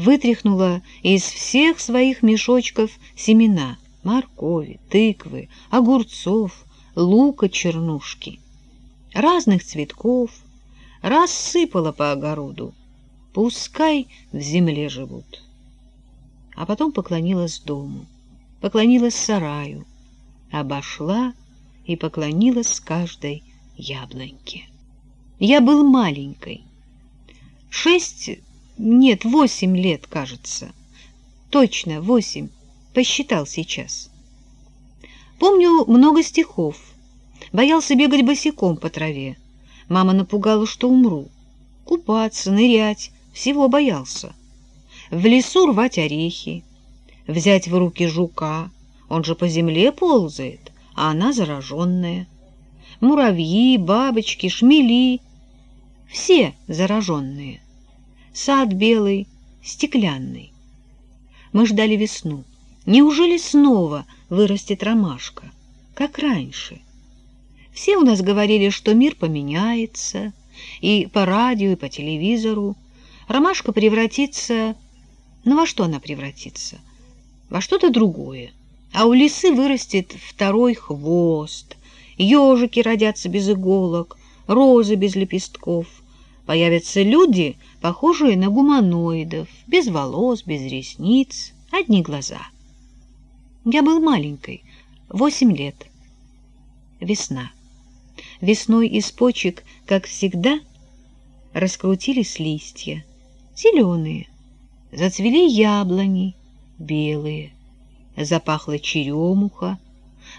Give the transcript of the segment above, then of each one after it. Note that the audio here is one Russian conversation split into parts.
вытряхнула из всех своих мешочков семена моркови, тыквы, огурцов, лука, чернушки, разных цветков, рассыпала по огороду. Пускай в земле живут. А потом поклонилась дому, поклонилась сараю, обошла и поклонилась каждой яблоньке. Я был маленькой. Шесть, нет, восемь лет, кажется. Точно, восемь. Посчитал сейчас. Помню много стихов. Боялся бегать босиком по траве. Мама напугала, что умру. Купаться, нырять, всего боялся. В лесу рвать орехи, взять в руки жука, он же по земле ползает, а она зараженная. Муравьи, бабочки, шмели — все зараженные. Сад белый, стеклянный. Мы ждали весну. Неужели снова вырастет ромашка, как раньше? Все у нас говорили, что мир поменяется, и по радио, и по телевизору. Ромашка превратится... Ну, во что она превратится? Во что-то другое. А у лисы вырастет второй хвост, ежики родятся без иголок, розы без лепестков. Появятся люди, похожие на гуманоидов, без волос, без ресниц, одни глаза. Я был маленькой, восемь лет. Весна. Весной из почек, как всегда, раскрутились листья, зеленые, зацвели яблони, белые, запахла черемуха,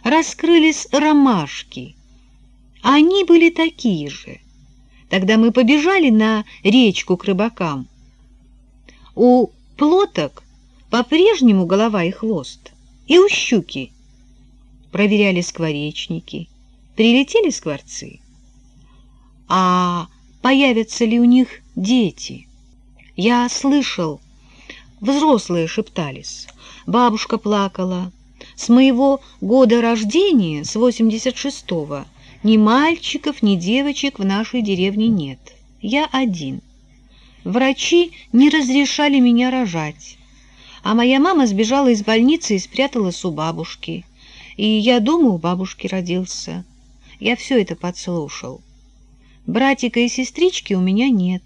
раскрылись ромашки. Они были такие же. Тогда мы побежали на речку к рыбакам. У плоток по-прежнему голова и хвост, и у щуки. Проверяли скворечники, прилетели скворцы. А появятся ли у них дети? Я слышал, взрослые шептались, бабушка плакала. С моего года рождения, с 86-го, ни мальчиков, ни девочек в нашей деревне нет. Я один. Врачи не разрешали меня рожать. А моя мама сбежала из больницы и спряталась у бабушки. И я дома у бабушки родился. Я все это подслушал. Братика и сестрички у меня нет,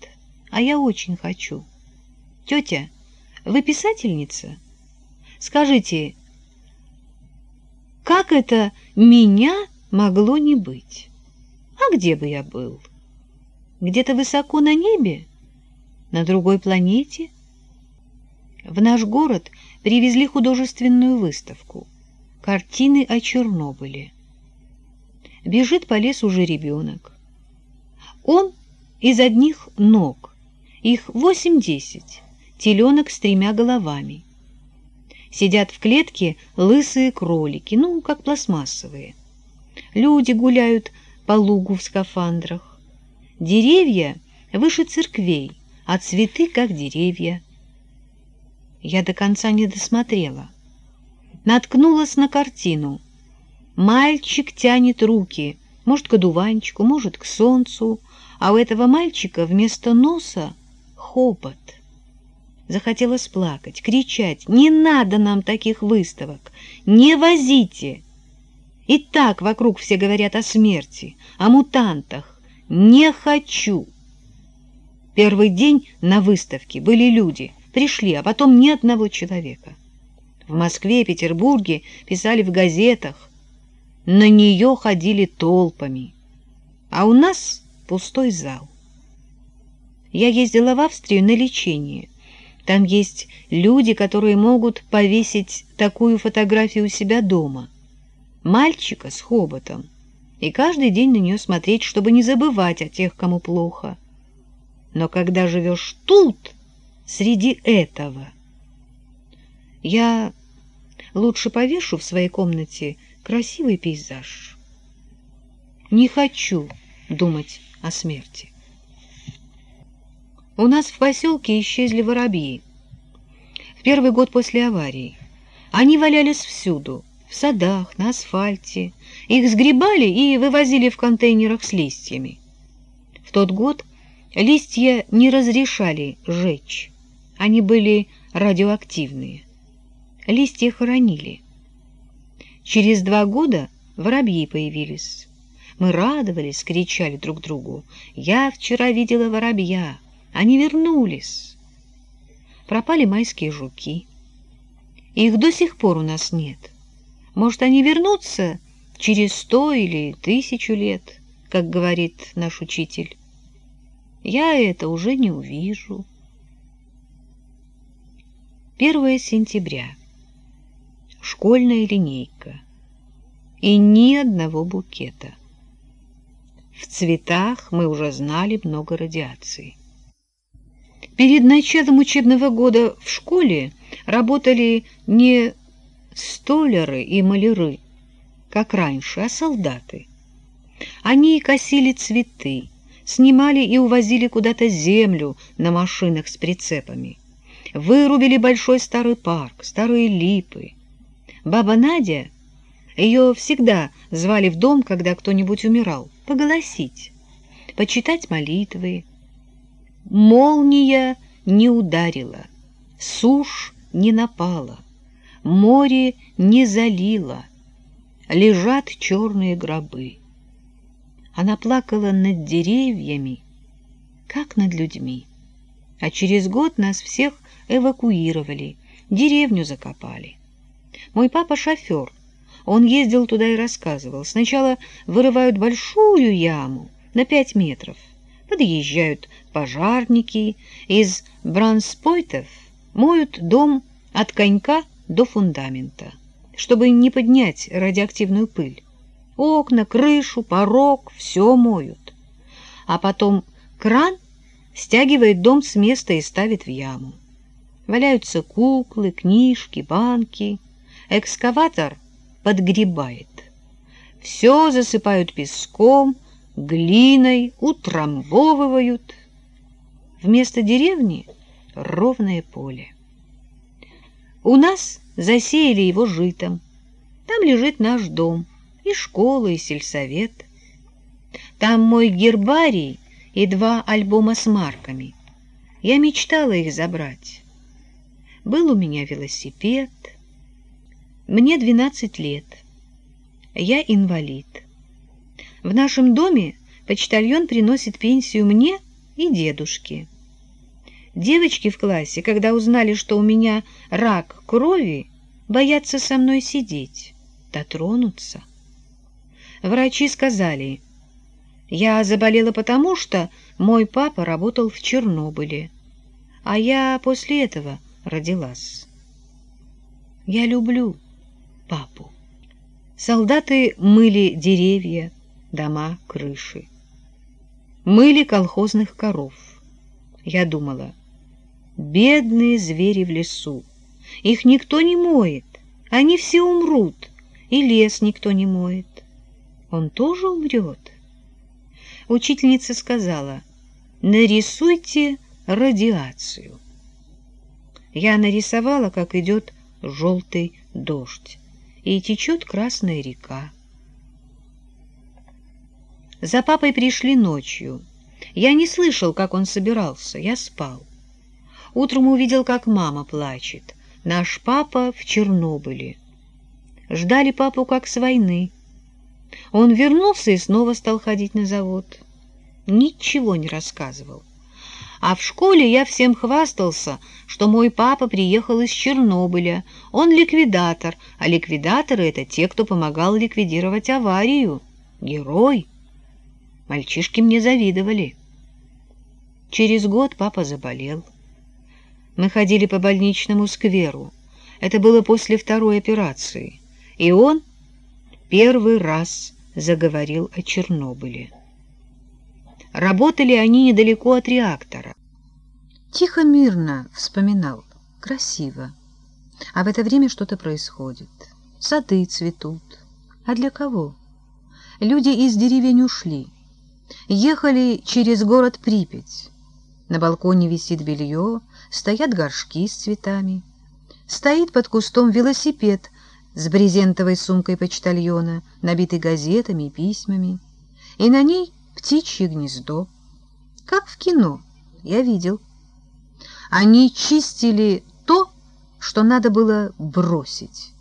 а я очень хочу. Тетя, вы писательница? Скажите, как это меня могло не быть. А где бы я был? Где-то высоко на небе? На другой планете? В наш город привезли художественную выставку. Картины о Чернобыле. Бежит по лесу уже ребенок. Он из одних ног, их восемь-десять, теленок с тремя головами. Сидят в клетке лысые кролики, ну, как пластмассовые. Люди гуляют по лугу в скафандрах. Деревья выше церквей, а цветы как деревья. Я до конца не досмотрела. Наткнулась на картину. Мальчик тянет руки, может, к одуванчику, может, к солнцу, а у этого мальчика вместо носа хобот. Захотелось плакать, кричать. «Не надо нам таких выставок! Не возите!» И так вокруг все говорят о смерти, о мутантах. Не хочу. Первый день на выставке были люди, пришли, а потом ни одного человека. В Москве Петербурге писали в газетах, на нее ходили толпами. А у нас пустой зал. Я ездила в Австрию на лечение. Там есть люди, которые могут повесить такую фотографию у себя дома — мальчика с хоботом, и каждый день на нее смотреть, чтобы не забывать о тех, кому плохо. Но когда живешь тут, среди этого, я лучше повешу в своей комнате красивый пейзаж. Не хочу думать о смерти. У нас в поселке исчезли воробьи. В первый год после аварии. Они валялись всюду — в садах, на асфальте. Их сгребали и вывозили в контейнерах с листьями. В тот год листья не разрешали жечь. Они были радиоактивные. Листья хоронили. Через два года воробьи появились. Мы радовались, кричали друг другу. «Я вчера видела воробья. Они вернулись». Пропали майские жуки. Их до сих пор у нас нет. Может, они вернутся через сто или тысячу лет, как говорит наш учитель. Я это уже не увижу. 1 сентября. Школьная линейка. И ни одного букета. В цветах мы уже знали много радиации. Перед началом учебного года в школе работали не столяры и маляры, как раньше, а солдаты. Они косили цветы, снимали и увозили куда-то землю на машинах с прицепами. Вырубили большой старый парк, старые липы. Баба Надя, ее всегда звали в дом, когда кто-нибудь умирал, поголосить, почитать молитвы. Молния не ударила, сушь не напала, море не залило, лежат черные гробы. Она плакала над деревьями, как над людьми. А через год нас всех эвакуировали, деревню закопали. Мой папа шофер, он ездил туда и рассказывал. Сначала вырывают большую яму на пять метров, подъезжают пожарники из бранспойтов, моют дом от конька до фундамента чтобы не поднять радиоактивную пыль. Окна, крышу, порог — все моют. А потом кран стягивает дом с места и ставит в яму. Валяются куклы, книжки, банки. Экскаватор подгребает. Все засыпают песком, глиной, утрамбовывают. Вместо деревни — ровное поле. У нас засеяли его житом. Там лежит наш дом, и школа, и сельсовет. Там мой гербарий и два альбома с марками. Я мечтала их забрать. Был у меня велосипед. Мне 12 лет. Я инвалид. В нашем доме почтальон приносит пенсию мне и дедушке. Девочки в классе, когда узнали, что у меня рак крови, боятся со мной сидеть, дотронуться. Врачи сказали, я заболела потому, что мой папа работал в Чернобыле, а я после этого родилась. Я люблю папу. Солдаты мыли деревья, дома, крыши. Мыли колхозных коров. Я думала, Бедные звери в лесу. Их никто не моет. Они все умрут. И лес никто не моет. Он тоже умрет. Учительница сказала, нарисуйте радиацию. Я нарисовала, как идет желтый дождь, и течет красная река. За папой пришли ночью. Я не слышал, как он собирался, я спал. Утром увидел, как мама плачет. Наш папа в Чернобыле. Ждали папу как с войны. Он вернулся и снова стал ходить на завод. Ничего не рассказывал. А в школе я всем хвастался, что мой папа приехал из Чернобыля. Он ликвидатор, а ликвидаторы — это те, кто помогал ликвидировать аварию. Герой. Мальчишки мне завидовали. Через год папа заболел. Мы ходили по больничному скверу. Это было после второй операции. И он первый раз заговорил о Чернобыле. Работали они недалеко от реактора. Тихо, мирно вспоминал, красиво. А в это время что-то происходит. Сады цветут. А для кого? Люди из деревень ушли. Ехали через город Припять. На балконе висит белье, стоят горшки с цветами. Стоит под кустом велосипед с брезентовой сумкой почтальона, набитый газетами и письмами, и на ней птичье гнездо. Как в кино, я видел. Они чистили то, что надо было бросить.